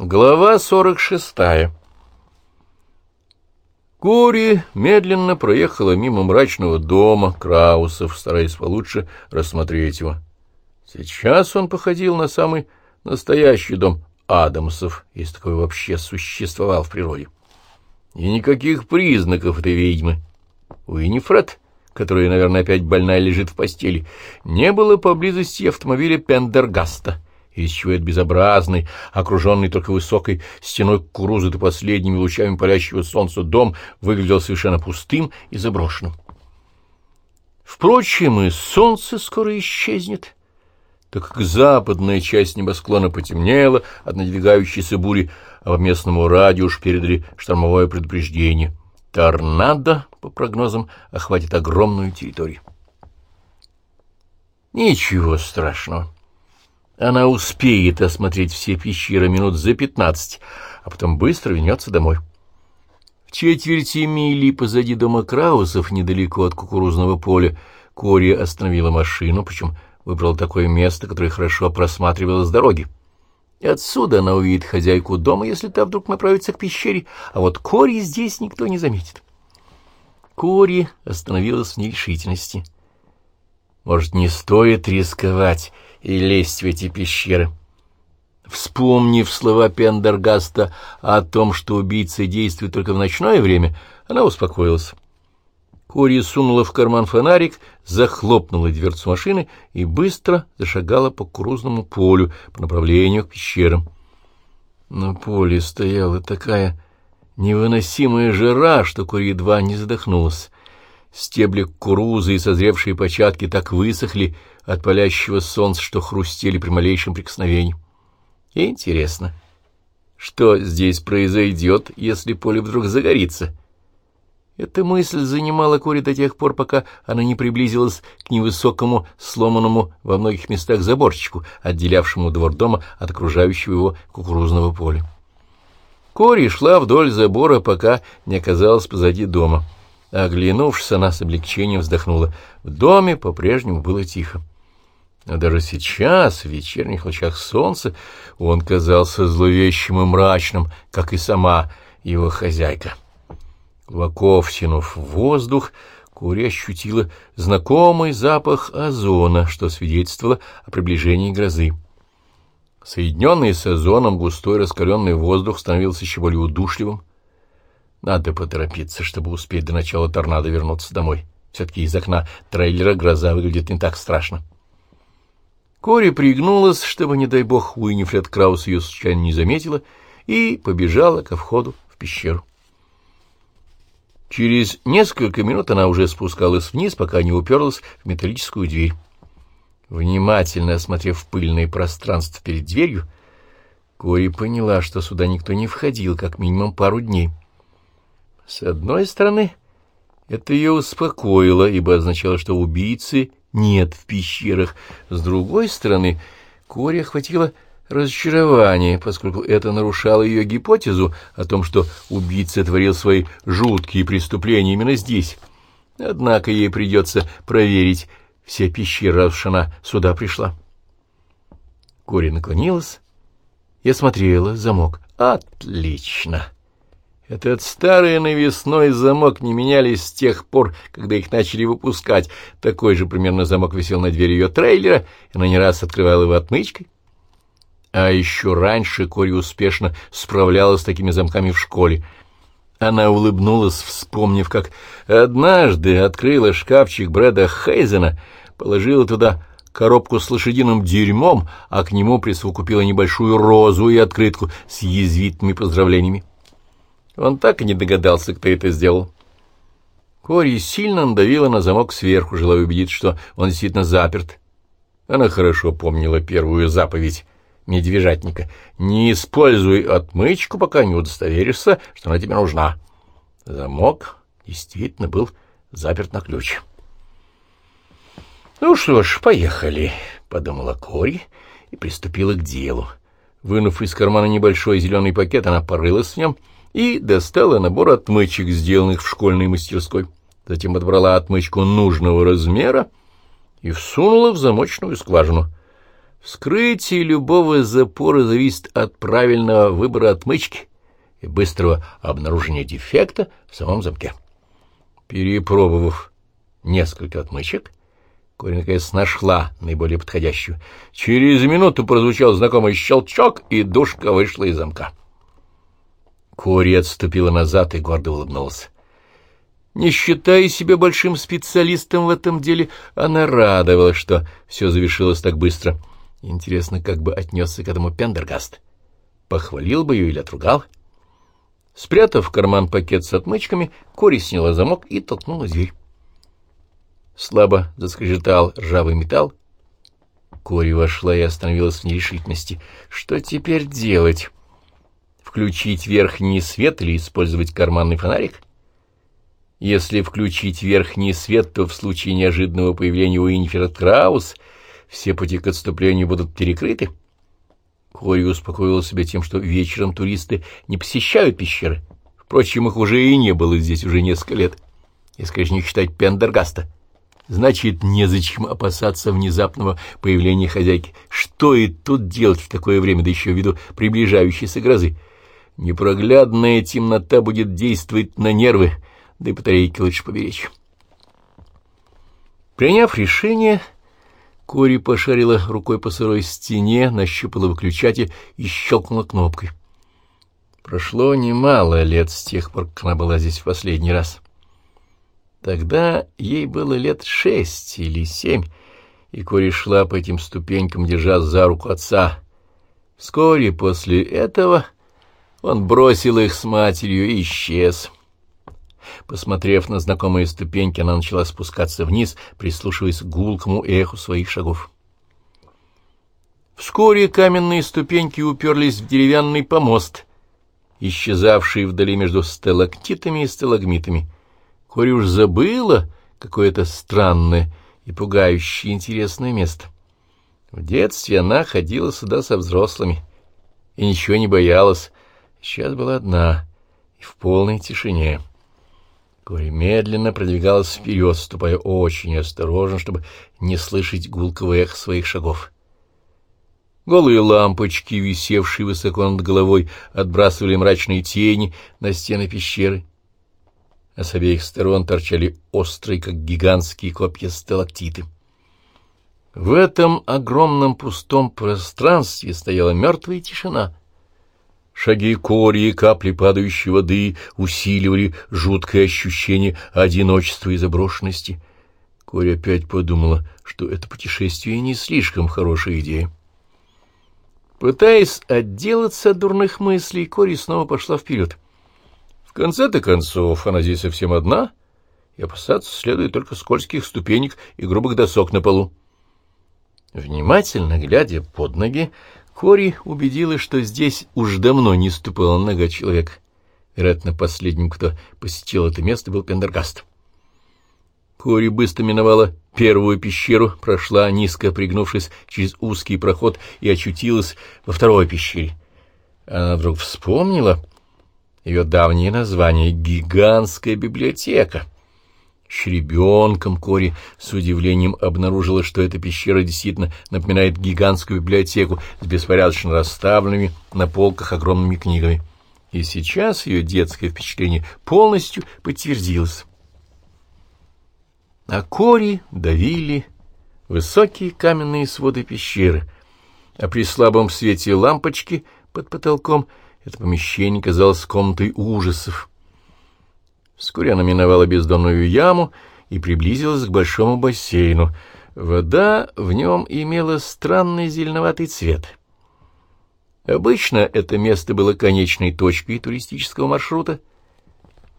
Глава сорок шестая Кори медленно проехала мимо мрачного дома Краусов, стараясь получше рассмотреть его. Сейчас он походил на самый настоящий дом Адамсов, если такой вообще существовал в природе. И никаких признаков этой ведьмы. Уинифред, которая, наверное, опять больная лежит в постели, не было поблизости автомобиля Пендергаста — из чего этот безобразный, окруженный только высокой стеной кукурузы и последними лучами палящего солнца дом выглядел совершенно пустым и заброшенным. Впрочем, и солнце скоро исчезнет, так как западная часть небосклона потемнела от надвигающейся бури, а по местному радио уж передали штормовое предупреждение. Торнадо, по прогнозам, охватит огромную территорию. Ничего страшного. Она успеет осмотреть все пещеры минут за пятнадцать, а потом быстро вернется домой. В четверти мили позади дома Краусов, недалеко от кукурузного поля, Кори остановила машину, причем выбрала такое место, которое хорошо просматривалось с дороги. И отсюда она увидит хозяйку дома, если та вдруг направится к пещере, а вот Кори здесь никто не заметит. Кори остановилась в нерешительности. Может, не стоит рисковать и лезть в эти пещеры. Вспомнив слова Пендергаста о том, что убийца действует только в ночное время, она успокоилась. Кори сунула в карман фонарик, захлопнула дверцу машины и быстро зашагала по кукурузному полю по направлению к пещерам. На поле стояла такая невыносимая жара, что Кори едва не задохнулась. Стебли кукурузы и созревшие початки так высохли от палящего солнца, что хрустели при малейшем прикосновении. Интересно, что здесь произойдет, если поле вдруг загорится? Эта мысль занимала Кори до тех пор, пока она не приблизилась к невысокому, сломанному во многих местах заборчику, отделявшему двор дома от окружающего его кукурузного поля. Кори шла вдоль забора, пока не оказалась позади дома. Оглянувшись, она с облегчением вздохнула. В доме по-прежнему было тихо. Но даже сейчас, в вечерних лучах солнца, он казался зловещим и мрачным, как и сама его хозяйка. Глубоко втянув воздух, Кури ощутила знакомый запах озона, что свидетельствовало о приближении грозы. Соединенный с озоном густой раскаленный воздух становился еще более удушливым. Надо поторопиться, чтобы успеть до начала торнадо вернуться домой. Все-таки из окна трейлера гроза выглядит не так страшно. Кори пригнулась, чтобы, не дай бог, Уинифред Краус ее случайно не заметила, и побежала ко входу в пещеру. Через несколько минут она уже спускалась вниз, пока не уперлась в металлическую дверь. Внимательно осмотрев пыльное пространство перед дверью, Кори поняла, что сюда никто не входил как минимум пару дней. С одной стороны, это ее успокоило, ибо означало, что убийцы нет в пещерах. С другой стороны, Коре охватило разочарование, поскольку это нарушало ее гипотезу о том, что убийца творил свои жуткие преступления именно здесь. Однако ей придется проверить все пещеры, раз она сюда пришла. Кори наклонилась и осмотрела замок. «Отлично!» Этот старый навесной замок не меняли с тех пор, когда их начали выпускать. Такой же примерно замок висел на двери ее трейлера, и она не раз открывала его отмычкой. А еще раньше Кори успешно справлялась с такими замками в школе. Она улыбнулась, вспомнив, как однажды открыла шкафчик Брэда Хейзена, положила туда коробку с лошадиным дерьмом, а к нему присовокупила небольшую розу и открытку с язвительными поздравлениями. Он так и не догадался, кто это сделал. Кори сильно надавила на замок сверху, желая убедиться, что он действительно заперт. Она хорошо помнила первую заповедь медвежатника. «Не используй отмычку, пока не удостоверишься, что она тебе нужна». Замок действительно был заперт на ключ. «Ну что ж, поехали», — подумала Кори и приступила к делу. Вынув из кармана небольшой зеленый пакет, она порылась в нем — и достала набор отмычек, сделанных в школьной мастерской. Затем подобрала отмычку нужного размера и всунула в замочную скважину. Вскрытие любого запора зависит от правильного выбора отмычки и быстрого обнаружения дефекта в самом замке. Перепробовав несколько отмычек, Кори наконец нашла наиболее подходящую. Через минуту прозвучал знакомый щелчок, и душка вышла из замка. Кори отступила назад и гордо улыбнулась. Не считая себя большим специалистом в этом деле, она радовалась, что все завершилось так быстро. Интересно, как бы отнесся к этому Пендергаст? Похвалил бы ее или отругал? Спрятав в карман пакет с отмычками, Кори сняла замок и толкнула дверь. Слабо заскрежетал ржавый металл. Кори вошла и остановилась в нерешительности. Что теперь делать? Включить верхний свет или использовать карманный фонарик? Если включить верхний свет, то в случае неожиданного появления Уинферд Краус все пути к отступлению будут перекрыты. Кори успокоил себя тем, что вечером туристы не посещают пещеры. Впрочем, их уже и не было здесь уже несколько лет, если, конечно, не считать Пендергаста. Значит, незачем опасаться внезапного появления хозяйки. Что и тут делать в такое время, да еще ввиду приближающейся грозы? Непроглядная темнота будет действовать на нервы, да и батарейки лучше поберечь. Приняв решение, Кори пошарила рукой по сырой стене, нащупала выключатель и щелкнула кнопкой. Прошло немало лет с тех пор, как она была здесь в последний раз. Тогда ей было лет шесть или семь, и Кори шла по этим ступенькам, держа за руку отца. Вскоре после этого он бросил их с матерью и исчез. Посмотрев на знакомые ступеньки, она начала спускаться вниз, прислушиваясь к гулкому эху своих шагов. Вскоре каменные ступеньки уперлись в деревянный помост, исчезавший вдали между сталактитами и сталагмитами. Кори уж забыла какое-то странное и пугающее интересное место. В детстве она ходила сюда со взрослыми и ничего не боялась. Сейчас была одна и в полной тишине. Кори медленно продвигалась вперед, ступая очень осторожно, чтобы не слышать гулкого эха своих шагов. Голые лампочки, висевшие высоко над головой, отбрасывали мрачные тени на стены пещеры, а с обеих сторон торчали острые, как гигантские копья сталактиты. В этом огромном пустом пространстве стояла мертвая тишина — Шаги кори и капли падающей воды усиливали жуткое ощущение одиночества и заброшенности. Кори опять подумала, что это путешествие не слишком хорошая идея. Пытаясь отделаться от дурных мыслей, Кори снова пошла вперед. В конце-то концов, она здесь совсем одна, и опасаться следует только скользких ступенек и грубых досок на полу. Внимательно глядя под ноги, Кори убедилась, что здесь уж давно не ступала нога человека. Вероятно, последним, кто посетил это место, был Пендергаст. Кори быстро миновала первую пещеру, прошла, низко пригнувшись через узкий проход, и очутилась во второй пещере. Она вдруг вспомнила ее давнее название — «Гигантская библиотека». Ребенком Кори с удивлением обнаружила, что эта пещера действительно напоминает гигантскую библиотеку с беспорядочно расставленными на полках огромными книгами. И сейчас ее детское впечатление полностью подтвердилось. А Кори давили высокие каменные своды пещеры, а при слабом свете лампочки под потолком это помещение казалось комнатой ужасов. Вскоре она миновала бездонную яму и приблизилась к большому бассейну. Вода в нем имела странный зеленоватый цвет. Обычно это место было конечной точкой туристического маршрута,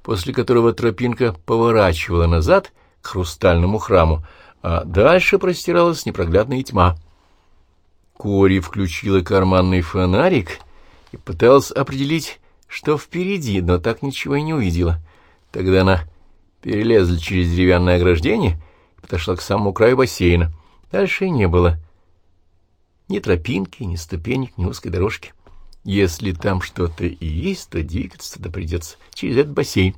после которого тропинка поворачивала назад к хрустальному храму, а дальше простиралась непроглядная тьма. Кори включила карманный фонарик и пыталась определить, что впереди, но так ничего и не увидела — Тогда она перелезла через деревянное ограждение и подошла к самому краю бассейна. Дальше не было ни тропинки, ни ступенек, ни узкой дорожки. Если там что-то и есть, то двигаться туда придется через этот бассейн.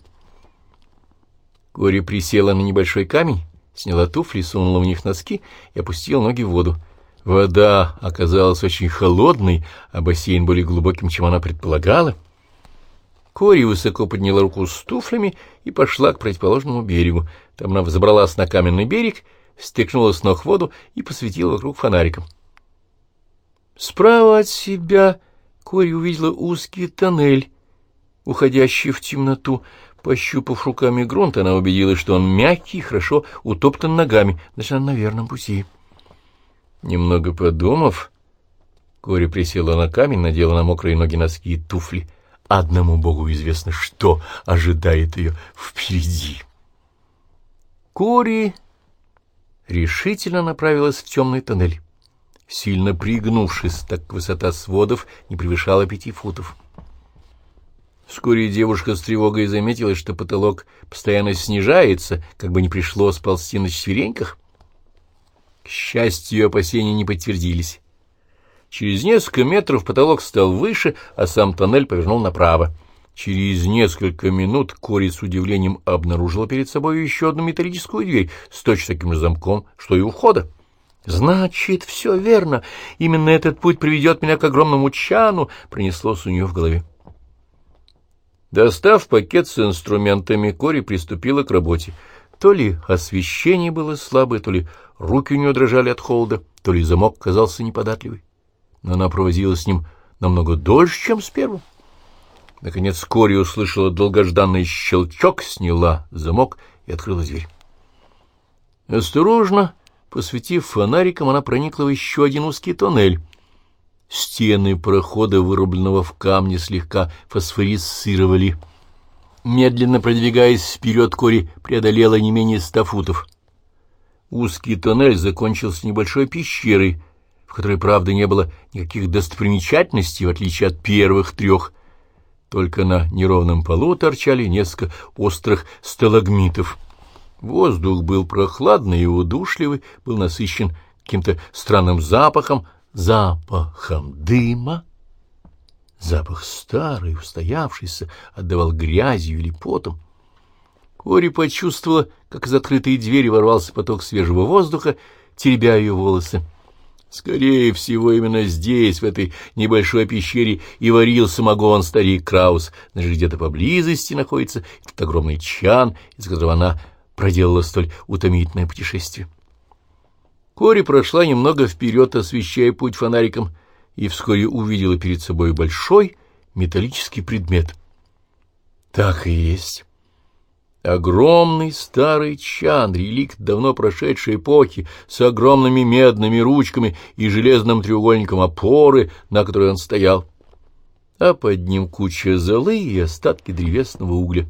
Кори присела на небольшой камень, сняла туфли, сунула в них носки и опустила ноги в воду. Вода оказалась очень холодной, а бассейн более глубоким, чем она предполагала. Кори высоко подняла руку с туфлями и пошла к противоположному берегу. Там она взобралась на каменный берег, стекнула с ног в воду и посветила вокруг фонариком. Справа от себя Кори увидела узкий тоннель, уходящий в темноту. Пощупав руками грунт, она убедилась, что он мягкий, хорошо утоптан ногами, значит, она на верном пути. Немного подумав, Кори присела на камень, надела на мокрые ноги носки и туфли. Одному богу известно, что ожидает ее впереди. Кори решительно направилась в темный тоннель, сильно пригнувшись, так высота сводов не превышала пяти футов. Вскоре девушка с тревогой заметила, что потолок постоянно снижается, как бы не пришлось ползти на четвереньках. К счастью, опасения не подтвердились. Через несколько метров потолок стал выше, а сам тоннель повернул направо. Через несколько минут Кори с удивлением обнаружила перед собой еще одну металлическую дверь с точно таким же замком, что и у входа. «Значит, все верно. Именно этот путь приведет меня к огромному чану», — пронеслось у нее в голове. Достав пакет с инструментами, Кори приступила к работе. То ли освещение было слабое, то ли руки у нее дрожали от холода, то ли замок казался неподатливый. Она провозила с ним намного дольше, чем с первым. Наконец Кори услышала долгожданный щелчок, сняла замок и открыла дверь. Осторожно, посветив фонариком, она проникла в еще один узкий тоннель. Стены прохода, вырубленного в камне, слегка фосфорисцировали. Медленно продвигаясь вперед, Кори преодолела не менее ста футов. Узкий тоннель закончился небольшой пещерой, в которой, правда, не было никаких достопримечательностей, в отличие от первых трех — только на неровном полу торчали несколько острых сталагмитов. Воздух был прохладный и удушливый, был насыщен каким-то странным запахом, запахом дыма. Запах старый, устоявшийся, отдавал грязью или потом. Кори почувствовала, как из открытой двери ворвался поток свежего воздуха, теребя ее волосы. Скорее всего, именно здесь, в этой небольшой пещере, и варил самогон старик Краус. Даже где-то поблизости находится этот огромный чан, из которого она проделала столь утомительное путешествие. Кори прошла немного вперед, освещая путь фонариком, и вскоре увидела перед собой большой металлический предмет. Так и есть. Огромный старый чан, реликт давно прошедшей эпохи, с огромными медными ручками и железным треугольником опоры, на которой он стоял. А под ним куча золы и остатки древесного угля.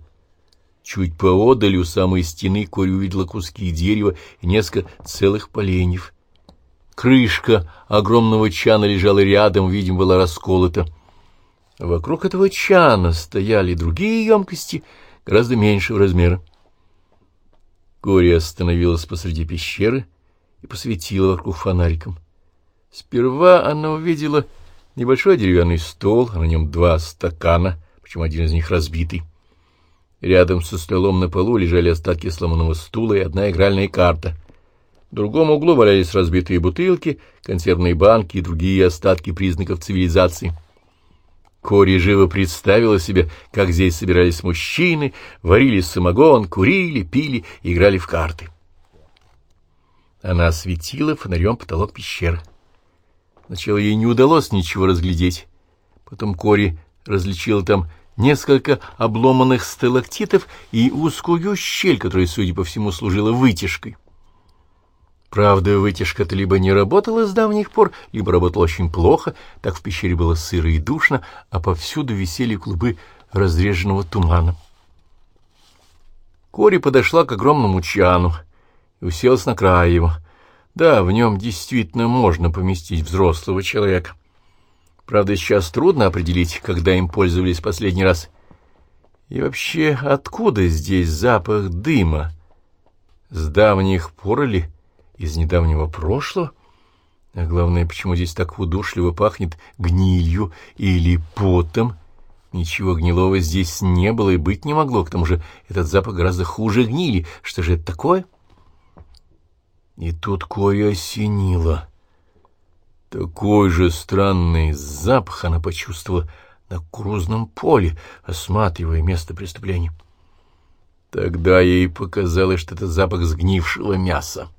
Чуть поодаль у самой стены Кори увидела куски дерева и несколько целых поленьев. Крышка огромного чана лежала рядом, видимо, была расколота. Вокруг этого чана стояли другие емкости — гораздо меньшего размера. Кори остановилась посреди пещеры и посветила вокруг фонариком. Сперва она увидела небольшой деревянный стол, а на нем два стакана, причем один из них разбитый. Рядом со столом на полу лежали остатки сломанного стула и одна игральная карта. В другом углу валялись разбитые бутылки, консервные банки и другие остатки признаков цивилизации — Кори живо представила себе, как здесь собирались мужчины, варили самогон, курили, пили, играли в карты. Она осветила фонарем потолок пещеры. Сначала ей не удалось ничего разглядеть. Потом Кори различила там несколько обломанных сталактитов и узкую щель, которая, судя по всему, служила вытяжкой. Правда, вытяжка-то либо не работала с давних пор, либо работала очень плохо, так в пещере было сыро и душно, а повсюду висели клубы разреженного тумана. Кори подошла к огромному чану и уселась на край его. Да, в нем действительно можно поместить взрослого человека. Правда, сейчас трудно определить, когда им пользовались последний раз. И вообще, откуда здесь запах дыма? С давних пор ли из недавнего прошлого? А главное, почему здесь так удушливо пахнет гнилью или потом? Ничего гнилого здесь не было и быть не могло, к тому же этот запах гораздо хуже гнили. Что же это такое? И тут кое осенило. Такой же странный запах она почувствовала на кукурузном поле, осматривая место преступления. Тогда ей показалось, что это запах сгнившего мяса.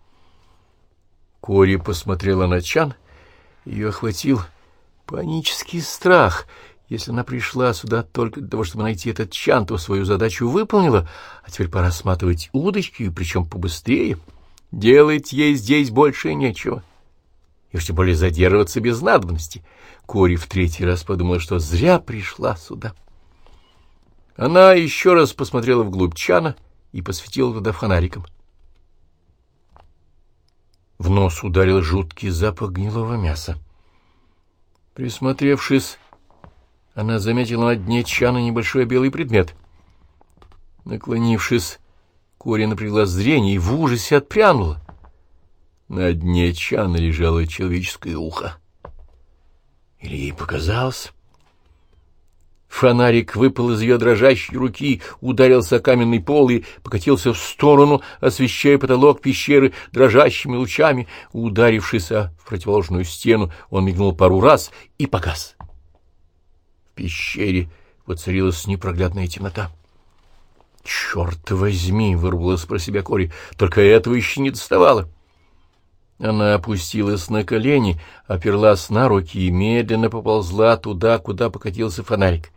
Кори посмотрела на Чан, ее охватил панический страх. Если она пришла сюда только для того, чтобы найти этот Чан, то свою задачу выполнила, а теперь пора сматывать удочки, причем побыстрее. Делать ей здесь больше нечего. И уж тем более задерживаться без надобности. Кори в третий раз подумала, что зря пришла сюда. Она еще раз посмотрела вглубь чана и посветила туда фонариком. В нос ударил жуткий запах гнилого мяса. Присмотревшись, она заметила на дне чана небольшой белый предмет. Наклонившись, Кори напрягла зрение и в ужасе отпрянула. На дне чана лежало человеческое ухо. Или ей показалось? Фонарик выпал из ее дрожащей руки, ударился о каменный пол и покатился в сторону, освещая потолок пещеры дрожащими лучами. Ударившись в противоположную стену, он мигнул пару раз и погас. В пещере воцарилась непроглядная темнота. «Черт возьми!» — вырвалась про себя Кори. «Только этого еще не доставало!» Она опустилась на колени, оперлась на руки и медленно поползла туда, куда покатился фонарик.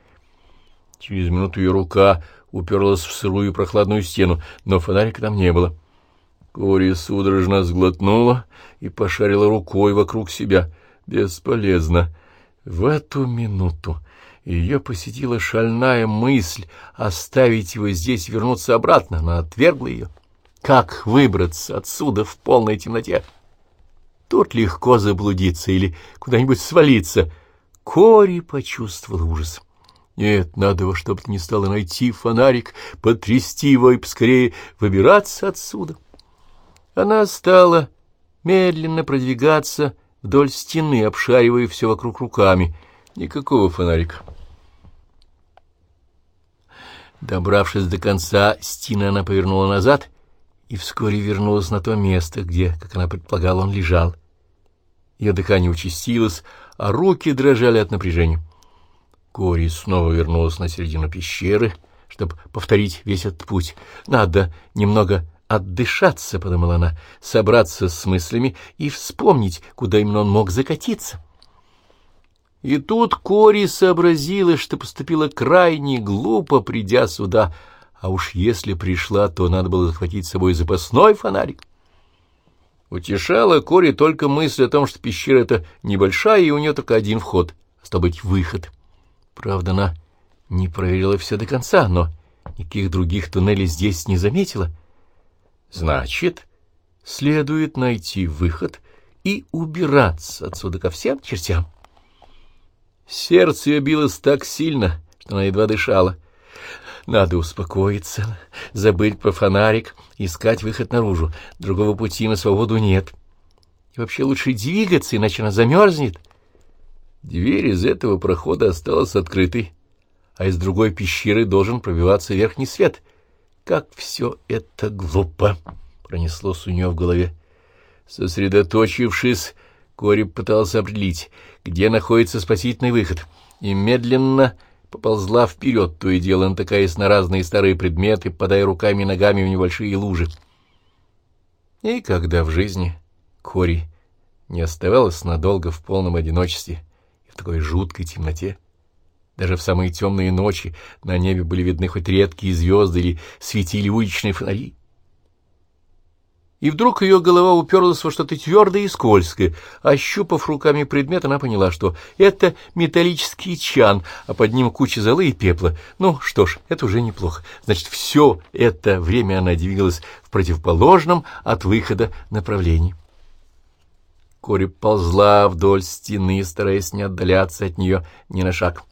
Через минуту ее рука уперлась в сырую прохладную стену, но фонарика там не было. Кори судорожно сглотнула и пошарила рукой вокруг себя. Бесполезно. В эту минуту ее посетила шальная мысль оставить его здесь и вернуться обратно. Она отвергла ее. Как выбраться отсюда в полной темноте? Тут легко заблудиться или куда-нибудь свалиться. Кори почувствовал ужас. Нет, надо во что бы то ни стало найти фонарик, потрясти его и поскорее выбираться отсюда. Она стала медленно продвигаться вдоль стены, обшаривая все вокруг руками. Никакого фонарика. Добравшись до конца стены, она повернула назад и вскоре вернулась на то место, где, как она предполагала, он лежал. Ее дыхание участилось, а руки дрожали от напряжения. Кори снова вернулась на середину пещеры, чтобы повторить весь этот путь. Надо немного отдышаться, — подумала она, — собраться с мыслями и вспомнить, куда именно он мог закатиться. И тут Кори сообразила, что поступила крайне глупо, придя сюда, а уж если пришла, то надо было захватить с собой запасной фонарик. Утешала Кори только мысль о том, что пещера эта небольшая, и у нее только один вход, а быть выход. Правда, она не проверила все до конца, но никаких других туннелей здесь не заметила. Значит, следует найти выход и убираться отсюда ко всем чертям. Сердце ее билось так сильно, что она едва дышала. Надо успокоиться, забыть про фонарик, искать выход наружу. Другого пути на свободу нет. И вообще лучше двигаться, иначе она замерзнет. Дверь из этого прохода осталась открытой, а из другой пещеры должен пробиваться верхний свет. Как все это глупо! Пронеслось у нее в голове. Сосредоточившись, Кори пытался определить, где находится спасительный выход, и медленно поползла вперед, то и дело натыкаясь на разные старые предметы, подая руками и ногами в небольшие лужи. И когда в жизни Кори не оставалась надолго в полном одиночестве, такой жуткой темноте. Даже в самые темные ночи на небе были видны хоть редкие звезды или светили уличные фонари. И вдруг ее голова уперлась во что-то твердое и скользкое. Ощупав руками предмет, она поняла, что это металлический чан, а под ним куча золы и пепла. Ну что ж, это уже неплохо. Значит, все это время она двигалась в противоположном от выхода направлении. Кори ползла вдоль стены, стараясь не отдаляться от нее ни на шаг.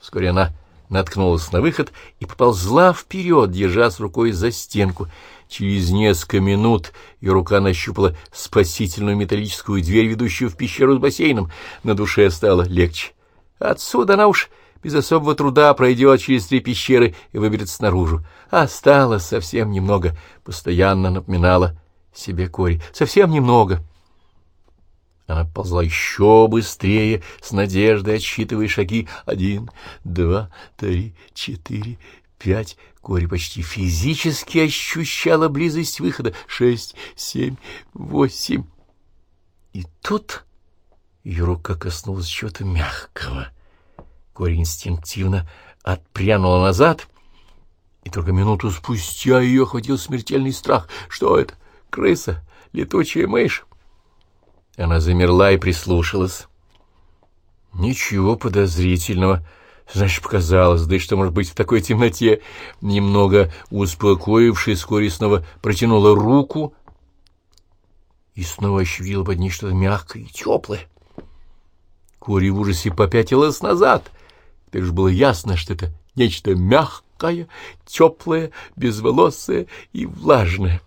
Вскоре она наткнулась на выход и поползла вперед, держась рукой за стенку. Через несколько минут ее рука нащупала спасительную металлическую дверь, ведущую в пещеру с бассейном. На душе стало легче. Отсюда она уж без особого труда пройдет через три пещеры и выберется наружу. Осталось совсем немного, постоянно напоминала себе Кори. Совсем немного. Она ползла еще быстрее, с надеждой отсчитывая шаги. Один, два, три, четыре, пять. Кори почти физически ощущала близость выхода. Шесть, семь, восемь. И тут ее рука коснулась чего-то мягкого. Кори инстинктивно отпрянула назад, и только минуту спустя ее охватил смертельный страх. Что это? Крыса? Летучая мышь? Она замерла и прислушалась. Ничего подозрительного. Значит, показалось, да и что может быть в такой темноте? Немного успокоившись, вскоре снова протянула руку и снова ощутила под ней что-то мягкое и теплое. Кори в ужасе попятилась назад. Теперь же было ясно, что это нечто мягкое, теплое, безволосое и влажное.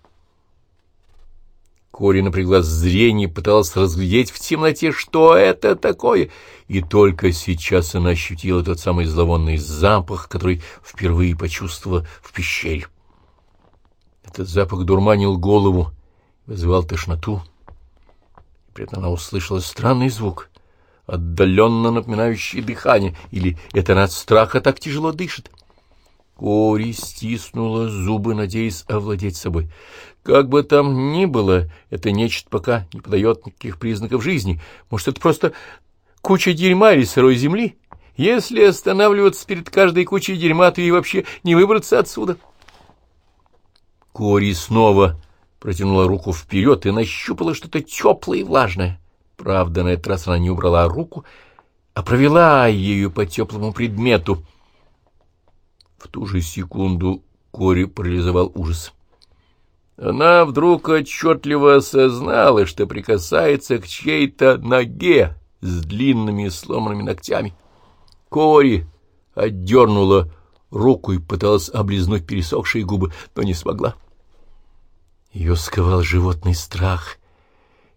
Кори напрягла зрение, пыталась разглядеть в темноте, что это такое, и только сейчас она ощутила тот самый зловонный запах, который впервые почувствовала в пещере. Этот запах дурманил голову, вызывал тошноту. При этом она услышала странный звук, отдаленно напоминающий дыхание, или это она от страха так тяжело дышит. Кори стиснула зубы, надеясь овладеть собой. Как бы там ни было, это нечто пока не подает никаких признаков жизни. Может, это просто куча дерьма или сырой земли? Если останавливаться перед каждой кучей дерьма, то и вообще не выбраться отсюда. Кори снова протянула руку вперед и нащупала что-то теплое и влажное. Правда, на этот раз она не убрала руку, а провела ею по теплому предмету. В ту же секунду Кори парализовал ужас. Она вдруг отчетливо осознала, что прикасается к чьей-то ноге с длинными сломанными ногтями. Кори отдернула руку и пыталась облизнуть пересохшие губы, но не смогла. Ее сковал животный страх.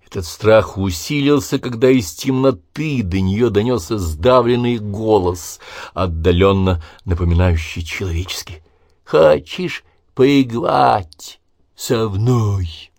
Этот страх усилился, когда из темноты до нее донесся сдавленный голос, отдаленно напоминающий человеческий. «Хочешь поиграть?» со мной.